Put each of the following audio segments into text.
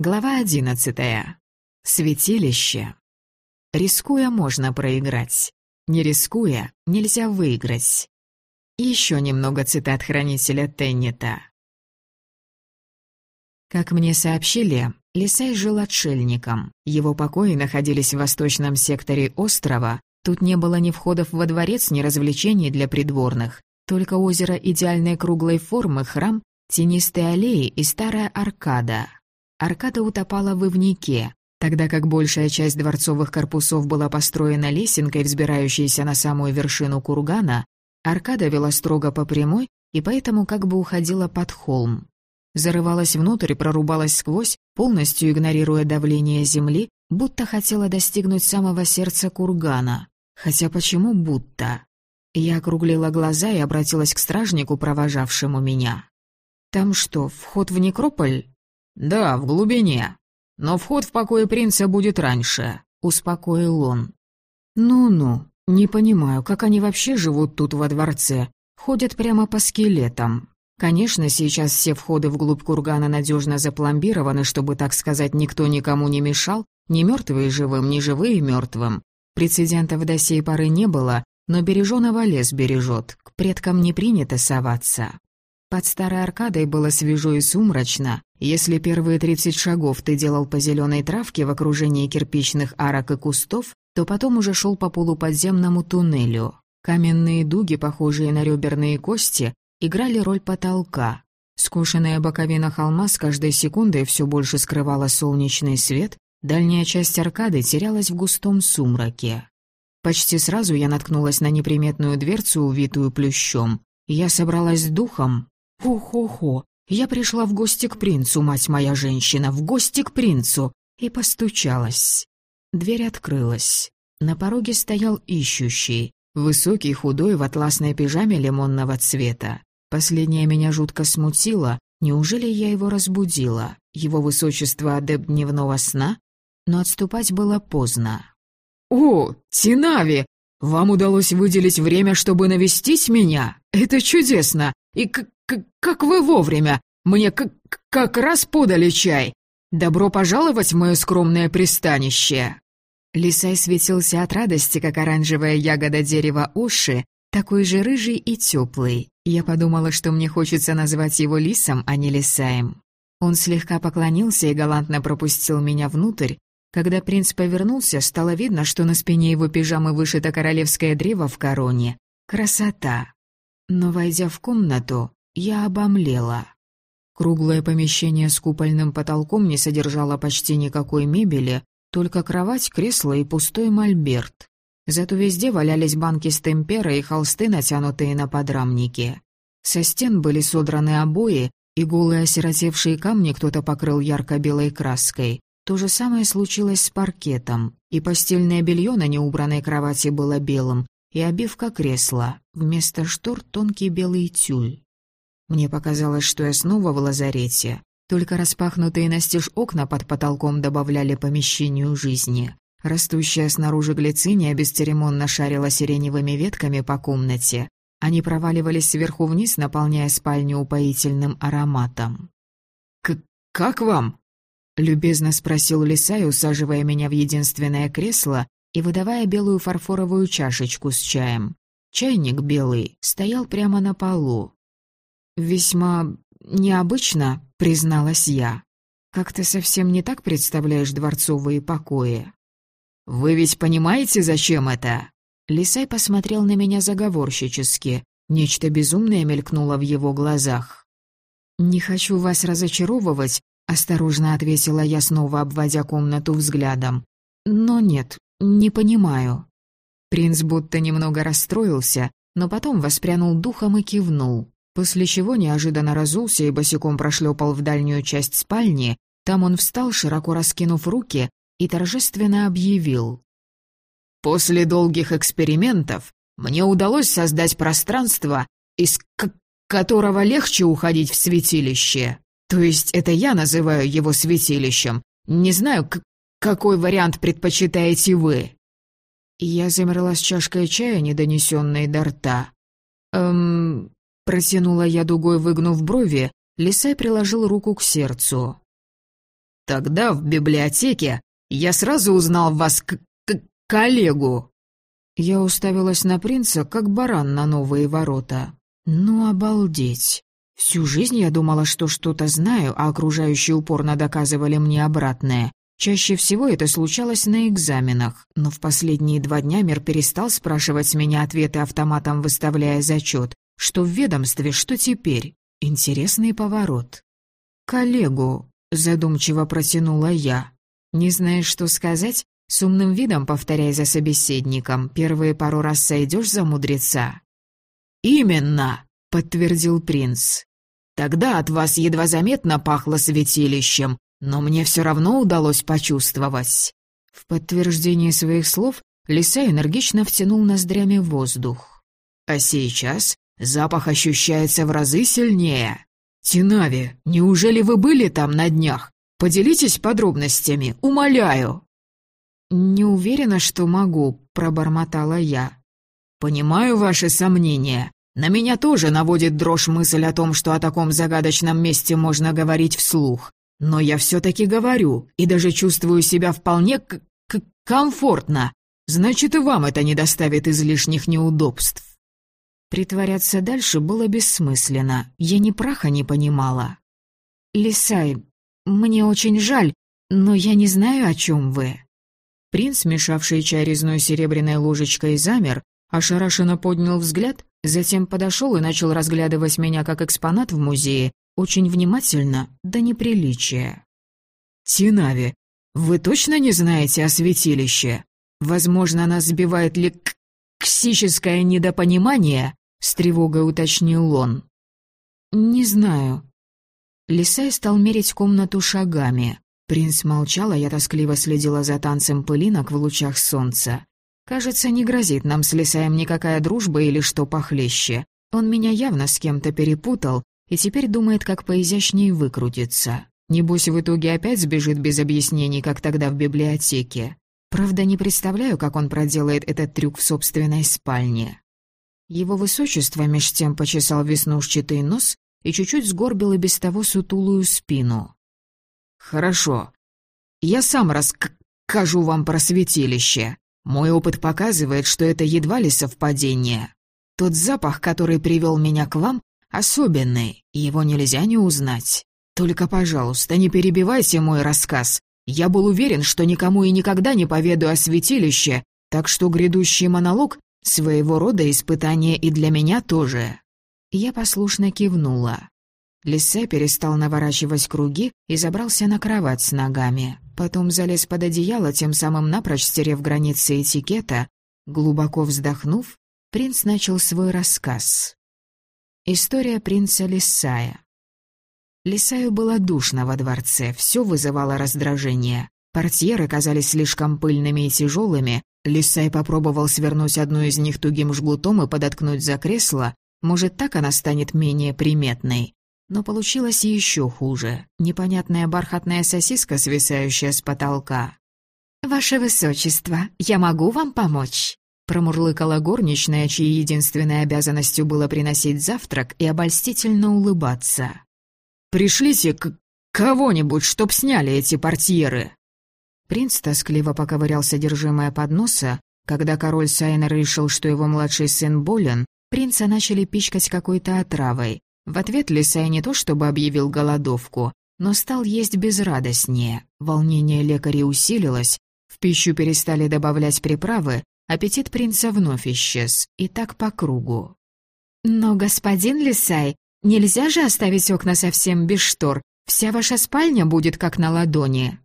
Глава одиннадцатая. Святилище. Рискуя, можно проиграть. Не рискуя, нельзя выиграть. Еще немного цитат хранителя Теннита. Как мне сообщили, Лисай жил отшельником. Его покои находились в восточном секторе острова. Тут не было ни входов во дворец, ни развлечений для придворных. Только озеро идеальной круглой формы, храм, тенистые аллеи и старая аркада. Аркада утопала в ивнике, тогда как большая часть дворцовых корпусов была построена лесенкой, взбирающейся на самую вершину кургана, аркада вела строго по прямой и поэтому как бы уходила под холм. Зарывалась внутрь прорубалась сквозь, полностью игнорируя давление земли, будто хотела достигнуть самого сердца кургана. Хотя почему будто? Я округлила глаза и обратилась к стражнику, провожавшему меня. «Там что, вход в некрополь?» «Да, в глубине. Но вход в покое принца будет раньше», — успокоил он. «Ну-ну, не понимаю, как они вообще живут тут во дворце. Ходят прямо по скелетам. Конечно, сейчас все входы вглубь кургана надежно запломбированы, чтобы, так сказать, никто никому не мешал, ни мертвые живым, ни живые мертвым. Прецедентов до сей поры не было, но береженого лес бережет, к предкам не принято соваться. Под старой аркадой было свежо и сумрачно. Если первые тридцать шагов ты делал по зеленой травке в окружении кирпичных арок и кустов, то потом уже шел по полуподземному туннелю. Каменные дуги, похожие на реберные кости, играли роль потолка. Скошенная боковина холма с каждой секундой все больше скрывала солнечный свет, дальняя часть аркады терялась в густом сумраке. Почти сразу я наткнулась на неприметную дверцу, увитую плющом. Я собралась с духом, Хо-хо-хо, я пришла в гости к принцу, мать моя женщина, в гости к принцу, и постучалась. Дверь открылась. На пороге стоял ищущий, высокий, худой, в атласной пижаме лимонного цвета. Последнее меня жутко смутило. Неужели я его разбудила? Его высочество адепт дневного сна? Но отступать было поздно. «О, Тинави! Вам удалось выделить время, чтобы навестить меня? Это чудесно! И «Как вы вовремя! Мне как, как раз подали чай! Добро пожаловать в мое скромное пристанище!» Лисай светился от радости, как оранжевая ягода дерева уши, такой же рыжий и теплый. Я подумала, что мне хочется назвать его лисом, а не лисаем. Он слегка поклонился и галантно пропустил меня внутрь. Когда принц повернулся, стало видно, что на спине его пижамы вышито королевское древо в короне. Красота! Но, войдя в комнату, я обомлела. Круглое помещение с купольным потолком не содержало почти никакой мебели, только кровать, кресло и пустой мольберт. Зато везде валялись банки с темпера и холсты, натянутые на подрамники. Со стен были содраны обои, и голые осиротевшие камни кто-то покрыл ярко-белой краской. То же самое случилось с паркетом, и постельное белье на неубранной кровати было белым, и обивка кресла, вместо штор тонкий белый тюль. Мне показалось, что я снова в лазарете. Только распахнутые настежь окна под потолком добавляли помещению жизни. Растущая снаружи глициния бесцеремонно шарила сиреневыми ветками по комнате. Они проваливались сверху вниз, наполняя спальню упоительным ароматом. «К «Как вам?» — любезно спросил Лисай, усаживая меня в единственное кресло и выдавая белую фарфоровую чашечку с чаем. Чайник белый стоял прямо на полу. «Весьма необычно», — призналась я. «Как ты совсем не так представляешь дворцовые покои?» «Вы ведь понимаете, зачем это?» Лисай посмотрел на меня заговорщически. Нечто безумное мелькнуло в его глазах. «Не хочу вас разочаровывать», — осторожно ответила я, снова обводя комнату взглядом. «Но нет, не понимаю». Принц будто немного расстроился, но потом воспрянул духом и кивнул после чего неожиданно разулся и босиком прошлепал в дальнюю часть спальни, там он встал, широко раскинув руки, и торжественно объявил. «После долгих экспериментов мне удалось создать пространство, из которого легче уходить в святилище. То есть это я называю его святилищем. Не знаю, какой вариант предпочитаете вы?» Я замерла с чашкой чая, недонесенной до рта. «Эм, Протянула я дугой, выгнув брови, Лисай приложил руку к сердцу. Тогда в библиотеке я сразу узнал вас к, к коллегу». Я уставилась на принца, как баран на новые ворота. «Ну, обалдеть! Всю жизнь я думала, что что-то знаю, а окружающие упорно доказывали мне обратное. Чаще всего это случалось на экзаменах, но в последние два дня мир перестал спрашивать с меня ответы автоматом, выставляя зачет. Что в ведомстве, что теперь? Интересный поворот. «Коллегу», — задумчиво протянула я. «Не знаешь, что сказать? С умным видом повторяй за собеседником. Первые пару раз сойдешь за мудреца». «Именно!» — подтвердил принц. «Тогда от вас едва заметно пахло святилищем, но мне все равно удалось почувствовать». В подтверждение своих слов Лиса энергично втянул ноздрями воздух. «А сейчас запах ощущается в разы сильнее. Тинави, неужели вы были там на днях? Поделитесь подробностями, умоляю». «Не уверена, что могу», — пробормотала я. «Понимаю ваши сомнения. На меня тоже наводит дрожь мысль о том, что о таком загадочном месте можно говорить вслух. Но я все-таки говорю, и даже чувствую себя вполне к к комфортно. Значит, и вам это не доставит излишних неудобств». Притворяться дальше было бессмысленно, я ни праха не понимала. «Лисай, мне очень жаль, но я не знаю, о чем вы». Принц, мешавший чай резной серебряной ложечкой, замер, ошарашенно поднял взгляд, затем подошел и начал разглядывать меня как экспонат в музее, очень внимательно, до неприличия. «Тинави, вы точно не знаете о святилище? Возможно, нас сбивает ли ксическое недопонимание?» — с тревогой уточнил он. «Не знаю». Лисай стал мерить комнату шагами. Принц молчал, а я тоскливо следила за танцем пылинок в лучах солнца. Кажется, не грозит нам с Лисаем никакая дружба или что похлеще. Он меня явно с кем-то перепутал и теперь думает, как поизящнее выкрутиться. Небось, в итоге опять сбежит без объяснений, как тогда в библиотеке. Правда, не представляю, как он проделает этот трюк в собственной спальне. Его высочество меж тем почесал веснушчатый нос и чуть-чуть сгорбил и без того сутулую спину. «Хорошо. Я сам расскажу вам про святилище. Мой опыт показывает, что это едва ли совпадение. Тот запах, который привел меня к вам, особенный, его нельзя не узнать. Только, пожалуйста, не перебивайте мой рассказ. Я был уверен, что никому и никогда не поведу о святилище, так что грядущий монолог — своего рода испытание и для меня тоже». Я послушно кивнула. Лисе перестал наворачивать круги и забрался на кровать с ногами. Потом залез под одеяло, тем самым напрочь стерев границы этикета. Глубоко вздохнув, принц начал свой рассказ. История принца Лисая. Лисаю было душно во дворце, все вызывало раздражение. Портьеры казались слишком пыльными и тяжелыми. Лисай попробовал свернуть одну из них тугим жгутом и подоткнуть за кресло. Может, так она станет менее приметной. Но получилось еще хуже. Непонятная бархатная сосиска, свисающая с потолка. «Ваше Высочество, я могу вам помочь?» Промурлыкала горничная, чьей единственной обязанностью было приносить завтрак и обольстительно улыбаться. «Пришлите к кого-нибудь, чтоб сняли эти портьеры!» Принц тоскливо поковырял содержимое подноса. Когда король Сайнер решил, что его младший сын болен, принца начали пичкать какой-то отравой. В ответ Лисай не то чтобы объявил голодовку, но стал есть безрадостнее. Волнение лекаря усилилось, в пищу перестали добавлять приправы, аппетит принца вновь исчез, и так по кругу. «Но, господин Лисай, нельзя же оставить окна совсем без штор, вся ваша спальня будет как на ладони».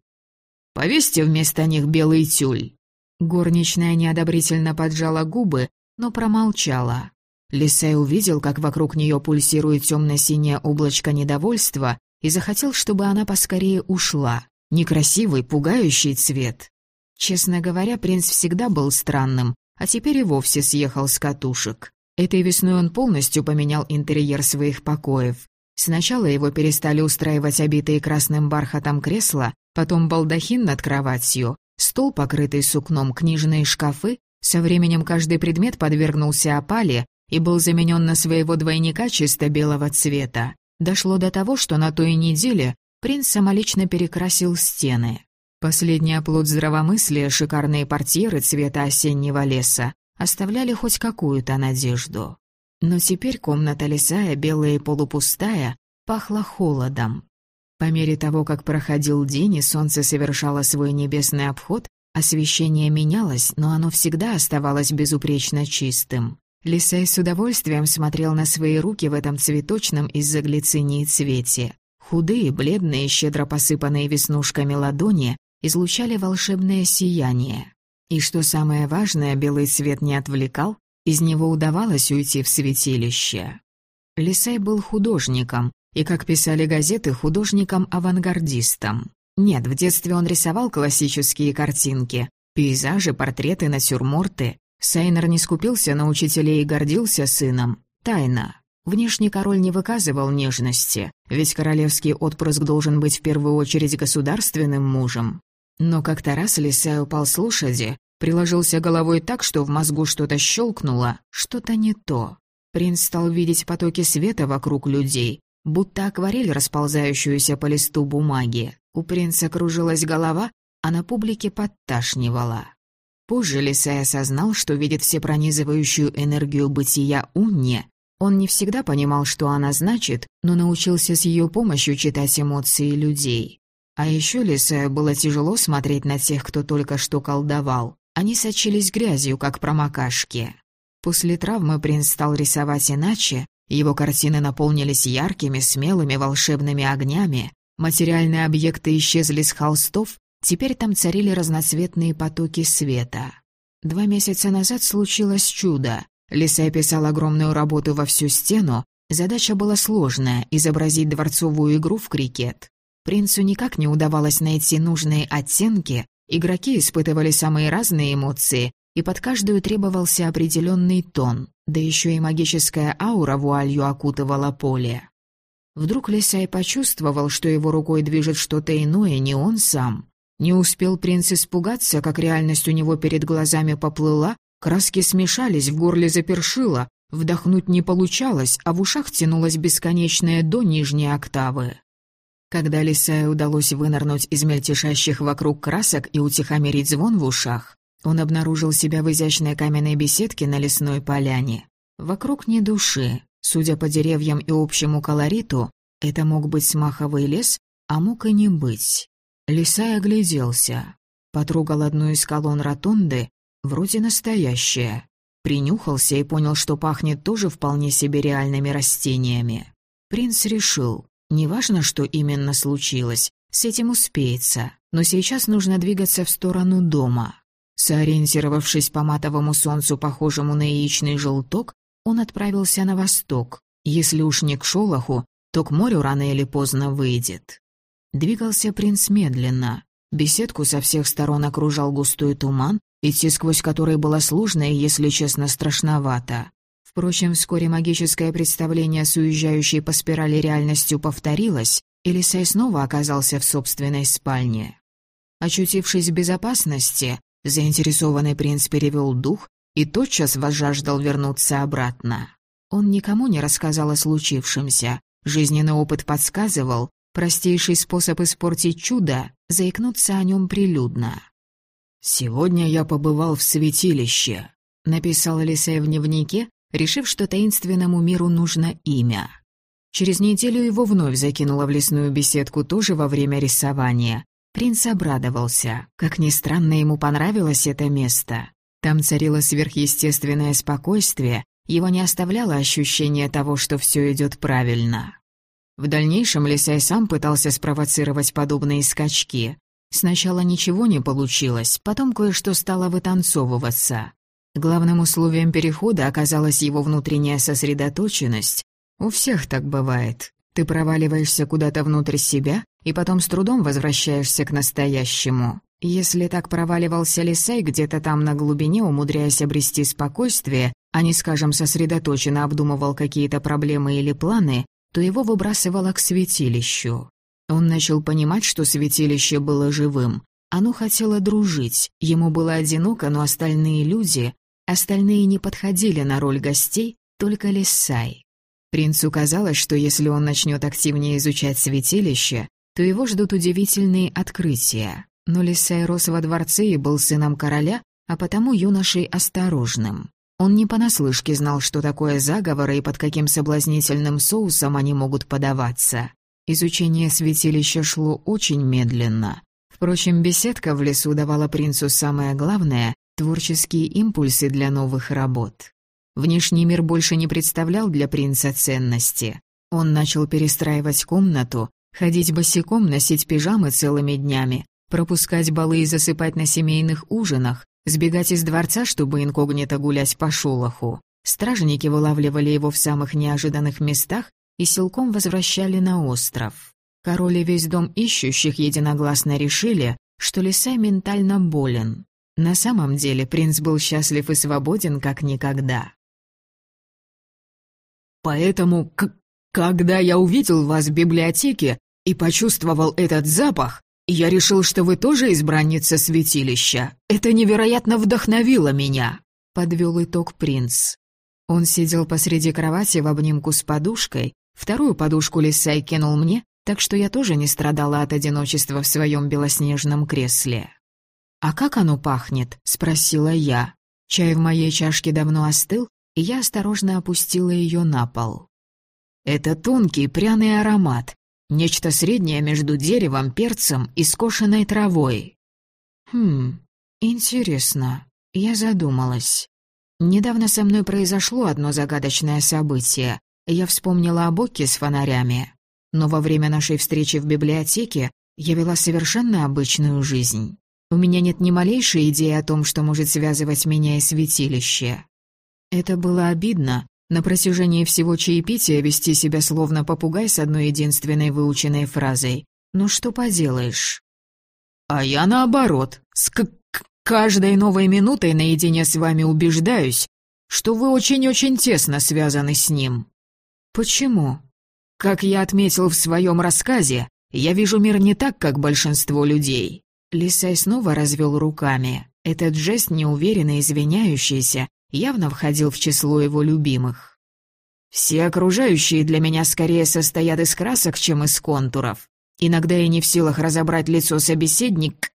«Повесьте вместо них белый тюль». Горничная неодобрительно поджала губы, но промолчала. Лисей увидел, как вокруг нее пульсирует темно-синее облачко недовольства и захотел, чтобы она поскорее ушла. Некрасивый, пугающий цвет. Честно говоря, принц всегда был странным, а теперь и вовсе съехал с катушек. Этой весной он полностью поменял интерьер своих покоев. Сначала его перестали устраивать обитые красным бархатом кресла, потом балдахин над кроватью, стол, покрытый сукном, книжные шкафы. Со временем каждый предмет подвергнулся опале, и был заменен на своего двойника чисто белого цвета. Дошло до того, что на той неделе принц самолично перекрасил стены. Последний оплот здравомыслия, шикарные портьеры цвета осеннего леса, оставляли хоть какую-то надежду. Но теперь комната лесая, белая и полупустая, пахла холодом. По мере того, как проходил день и солнце совершало свой небесный обход, освещение менялось, но оно всегда оставалось безупречно чистым. Лисей с удовольствием смотрел на свои руки в этом цветочном из-за глицинии цвете. Худые, бледные, щедро посыпанные веснушками ладони излучали волшебное сияние. И что самое важное, белый цвет не отвлекал, из него удавалось уйти в святилище. Лисай был художником, и, как писали газеты, художником-авангардистом. Нет, в детстве он рисовал классические картинки, пейзажи, портреты, натюрморты. Сайнер не скупился на учителей и гордился сыном. Тайна. Внешний король не выказывал нежности, ведь королевский отпрыск должен быть в первую очередь государственным мужем. Но как-то раз Лисай упал с лошади, приложился головой так, что в мозгу что-то щелкнуло, что-то не то. Принц стал видеть потоки света вокруг людей, будто акварель, расползающуюся по листу бумаги. У принца кружилась голова, а на публике подташнивала. Позже Лисай осознал, что видит всепронизывающую энергию бытия Унне. Он не всегда понимал, что она значит, но научился с ее помощью читать эмоции людей. А еще Лисаю было тяжело смотреть на тех, кто только что колдовал. Они сочились грязью, как промокашки. После травмы принц стал рисовать иначе, его картины наполнились яркими, смелыми, волшебными огнями, материальные объекты исчезли с холстов, теперь там царили разноцветные потоки света. Два месяца назад случилось чудо. Лисай писал огромную работу во всю стену, задача была сложная — изобразить дворцовую игру в крикет. Принцу никак не удавалось найти нужные оттенки, игроки испытывали самые разные эмоции, и под каждую требовался определенный тон, да еще и магическая аура вуалью окутывала поле. Вдруг Лисай почувствовал, что его рукой движет что-то иное, не он сам. Не успел принц испугаться, как реальность у него перед глазами поплыла, краски смешались, в горле запершило, вдохнуть не получалось, а в ушах тянулась бесконечная до нижней октавы. Когда Лисаю удалось вынырнуть из мельтешащих вокруг красок и утихомирить звон в ушах, он обнаружил себя в изящной каменной беседке на лесной поляне. Вокруг ни души. Судя по деревьям и общему колориту, это мог быть смаховый лес, а мог и не быть. Лисай огляделся. Потрогал одну из колонн ротонды, вроде настоящая. Принюхался и понял, что пахнет тоже вполне себе реальными растениями. Принц решил, неважно, что именно случилось, с этим успеется, но сейчас нужно двигаться в сторону дома. Сориентировавшись по матовому солнцу, похожему на яичный желток, он отправился на восток. Если уж не к Шолоху, то к морю рано или поздно выйдет. Двигался принц медленно. Беседку со всех сторон окружал густой туман, идти сквозь который было сложно и, если честно, страшновато. Впрочем, вскоре магическое представление с уезжающей по спирали реальностью повторилось, и Лисай снова оказался в собственной спальне. Очутившись в безопасности, Заинтересованный принц перевел дух и тотчас возжаждал вернуться обратно. Он никому не рассказал о случившемся. Жизненный опыт подсказывал, простейший способ испортить чудо — заикнуться о нем прилюдно. «Сегодня я побывал в святилище», — написал Лисей в дневнике, решив, что таинственному миру нужно имя. Через неделю его вновь закинуло в лесную беседку тоже во время рисования. Принц обрадовался. Как ни странно, ему понравилось это место. Там царило сверхъестественное спокойствие, его не оставляло ощущение того, что все идет правильно. В дальнейшем Лисай сам пытался спровоцировать подобные скачки. Сначала ничего не получилось, потом кое-что стало вытанцовываться. Главным условием перехода оказалась его внутренняя сосредоточенность. У всех так бывает. Ты проваливаешься куда-то внутрь себя и потом с трудом возвращаешься к настоящему. Если так проваливался Лисей где-то там на глубине, умудряясь обрести спокойствие, а не, скажем, сосредоточенно обдумывал какие-то проблемы или планы, то его выбрасывало к святилищу. Он начал понимать, что святилище было живым. Оно хотело дружить, ему было одиноко, но остальные люди, остальные не подходили на роль гостей, только Лисай. Принцу казалось, что если он начнет активнее изучать святилище, то его ждут удивительные открытия. Но Лисай рос во дворце и был сыном короля, а потому юношей осторожным. Он не понаслышке знал, что такое заговоры и под каким соблазнительным соусом они могут подаваться. Изучение святилища шло очень медленно. Впрочем, беседка в лесу давала принцу самое главное — творческие импульсы для новых работ. Внешний мир больше не представлял для принца ценности. Он начал перестраивать комнату, ходить босиком, носить пижамы целыми днями, пропускать балы и засыпать на семейных ужинах, сбегать из дворца, чтобы инкогнито гулять по шолоху. Стражники вылавливали его в самых неожиданных местах и силком возвращали на остров. Король и весь дом ищущих единогласно решили, что Лисай ментально болен. На самом деле принц был счастлив и свободен, как никогда. Поэтому, когда я увидел вас в библиотеке и почувствовал этот запах, я решил, что вы тоже избранница святилища. Это невероятно вдохновило меня», — подвел итог принц. Он сидел посреди кровати в обнимку с подушкой, вторую подушку Лисай кинул мне, так что я тоже не страдала от одиночества в своем белоснежном кресле. «А как оно пахнет?» — спросила я. Чай в моей чашке давно остыл, и я осторожно опустила ее на пол. Это тонкий пряный аромат, нечто среднее между деревом, перцем и скошенной травой. Хм, интересно. Я задумалась. Недавно со мной произошло одно загадочное событие. Я вспомнила о боке с фонарями. Но во время нашей встречи в библиотеке я вела совершенно обычную жизнь. У меня нет ни малейшей идеи о том, что может связывать меня и святилище. Это было обидно, на протяжении всего чаепития вести себя словно попугай с одной единственной выученной фразой. Ну что поделаешь? А я наоборот, с к каждой новой минутой наедине с вами убеждаюсь, что вы очень-очень тесно связаны с ним. Почему? Как я отметил в своем рассказе, я вижу мир не так, как большинство людей. Лисай снова развел руками. Этот жест, неуверенно извиняющийся, явно входил в число его любимых. «Все окружающие для меня скорее состоят из красок, чем из контуров. Иногда я не в силах разобрать лицо собеседника,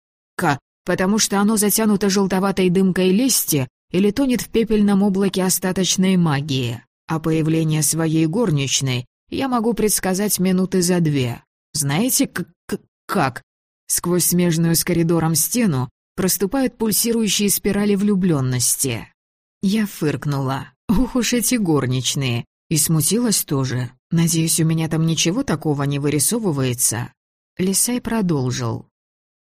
потому что оно затянуто желтоватой дымкой лести или тонет в пепельном облаке остаточной магии. А появление своей горничной я могу предсказать минуты за две. Знаете, как? Сквозь смежную с коридором стену проступают пульсирующие спирали влюбленности. Я фыркнула. Ух уж эти горничные. И смутилась тоже. Надеюсь, у меня там ничего такого не вырисовывается. Лисай продолжил.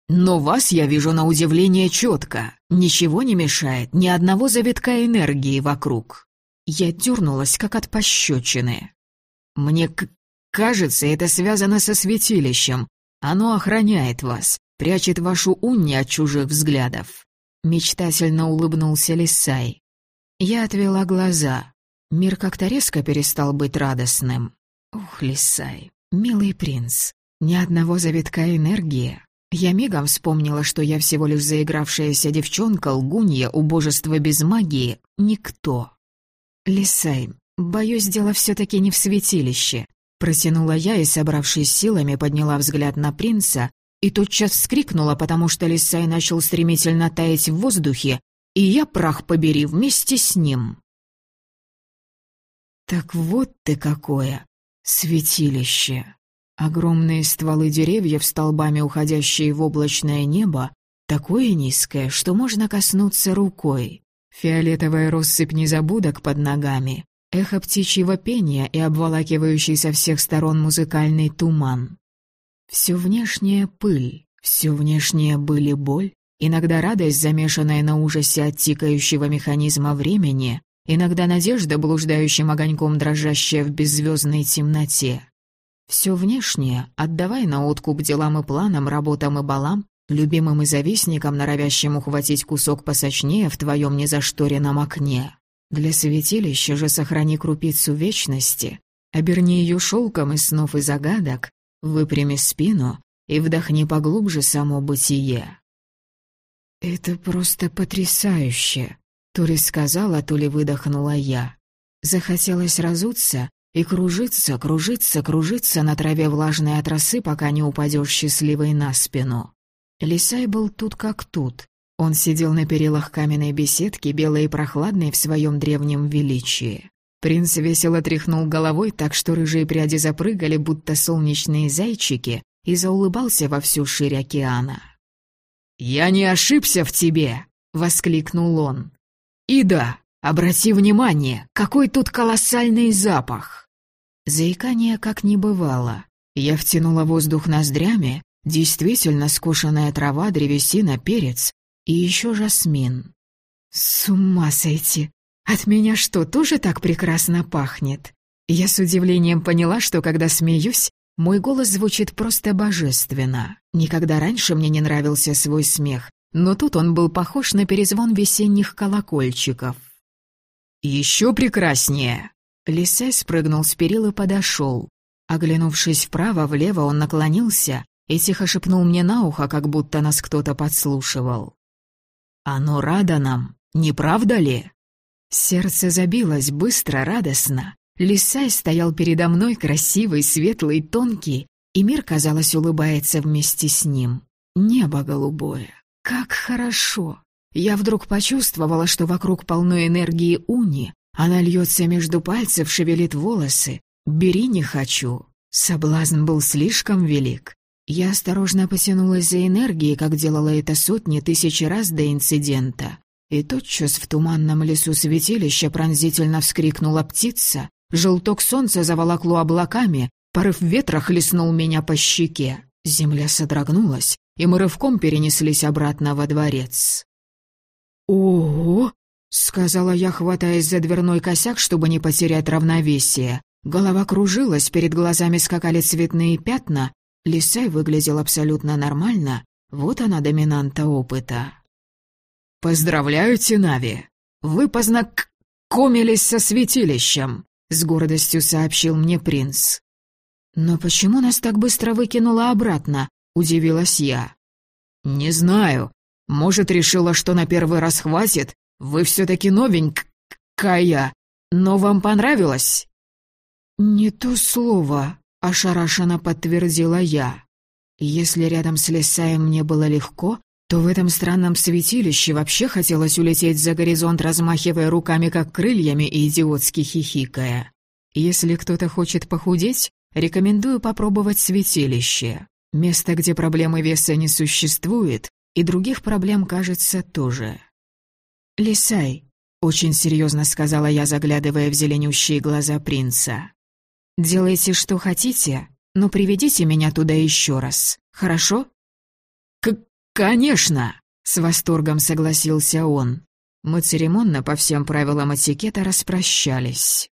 «Но вас я вижу на удивление четко. Ничего не мешает, ни одного завитка энергии вокруг». Я дернулась, как от пощечины. «Мне кажется, это связано со святилищем. Оно охраняет вас, прячет вашу унни от чужих взглядов». Мечтательно улыбнулся Лисай. Я отвела глаза. Мир как-то резко перестал быть радостным. Ух, Лисай, милый принц, ни одного завитка энергии. Я мигом вспомнила, что я всего лишь заигравшаяся девчонка, лгунья, убожество без магии, никто. Лисай, боюсь, дело все-таки не в святилище. Протянула я и, собравшись силами, подняла взгляд на принца и тотчас вскрикнула, потому что Лисай начал стремительно таять в воздухе, и я, прах побери, вместе с ним. Так вот ты какое, святилище. Огромные стволы деревьев, столбами уходящие в облачное небо, такое низкое, что можно коснуться рукой. Фиолетовая россыпь незабудок под ногами, эхо птичьего пения и обволакивающий со всех сторон музыкальный туман. Все внешнее пыль, все внешнее были боль, Иногда радость, замешанная на ужасе от тикающего механизма времени, иногда надежда, блуждающим огоньком дрожащая в беззвездной темноте. Все внешнее, отдавай на откуп делам и планам, работам и балам, любимым и завистникам, норовящим ухватить кусок посочнее в твоем незашторенном окне. Для святилища же сохрани крупицу вечности, оберни ее шелком из снов и загадок, выпрями спину и вдохни поглубже само бытие. «Это просто потрясающе!» То ли сказала, то ли выдохнула я. Захотелось разуться и кружиться, кружиться, кружиться на траве влажной от росы, пока не упадешь счастливой на спину. Лисай был тут как тут. Он сидел на перилах каменной беседки, белой и прохладной в своем древнем величии. Принц весело тряхнул головой так, что рыжие пряди запрыгали, будто солнечные зайчики, и заулыбался во всю ширь океана. «Я не ошибся в тебе!» — воскликнул он. «И да, обрати внимание, какой тут колоссальный запах!» Заикание как не бывало. Я втянула воздух ноздрями, действительно скошенная трава, древесина, перец и еще жасмин. «С ума сойти! От меня что, тоже так прекрасно пахнет?» Я с удивлением поняла, что когда смеюсь, мой голос звучит просто божественно. Никогда раньше мне не нравился свой смех, но тут он был похож на перезвон весенних колокольчиков. «Еще прекраснее!» Лисай спрыгнул с перил и подошел. Оглянувшись вправо-влево, он наклонился и тихо шепнул мне на ухо, как будто нас кто-то подслушивал. «Оно радо нам, не правда ли?» Сердце забилось быстро, радостно. Лисай стоял передо мной, красивый, светлый, тонкий, и мир, казалось, улыбается вместе с ним. Небо голубое. Как хорошо! Я вдруг почувствовала, что вокруг полно энергии уни. Она льется между пальцев, шевелит волосы. «Бери, не хочу». Соблазн был слишком велик. Я осторожно потянулась за энергией, как делала это сотни тысяч раз до инцидента. И тотчас в туманном лесу святилища пронзительно вскрикнула птица, Желток солнца заволокло облаками, порыв ветра хлестнул меня по щеке. Земля содрогнулась, и мы рывком перенеслись обратно во дворец. «Ого!» — сказала я, хватаясь за дверной косяк, чтобы не потерять равновесие. Голова кружилась, перед глазами скакали цветные пятна. Лисай выглядел абсолютно нормально. Вот она, доминанта опыта. «Поздравляю, Тинави! Вы познакомились со святилищем!» — с гордостью сообщил мне принц. «Но почему нас так быстро выкинуло обратно?» — удивилась я. «Не знаю. Может, решила, что на первый раз хватит? Вы все-таки новенькая. Но вам понравилось?» «Не то слово», — ошарашенно подтвердила я. «Если рядом с Лисаем мне было легко, то в этом странном святилище вообще хотелось улететь за горизонт, размахивая руками как крыльями и идиотски хихикая. Если кто-то хочет похудеть, рекомендую попробовать святилище. Место, где проблемы веса не существует, и других проблем, кажется, тоже. «Лисай», — очень серьезно сказала я, заглядывая в зеленющие глаза принца. «Делайте, что хотите, но приведите меня туда еще раз, хорошо?» «Конечно!» — с восторгом согласился он. Мы церемонно по всем правилам этикета распрощались.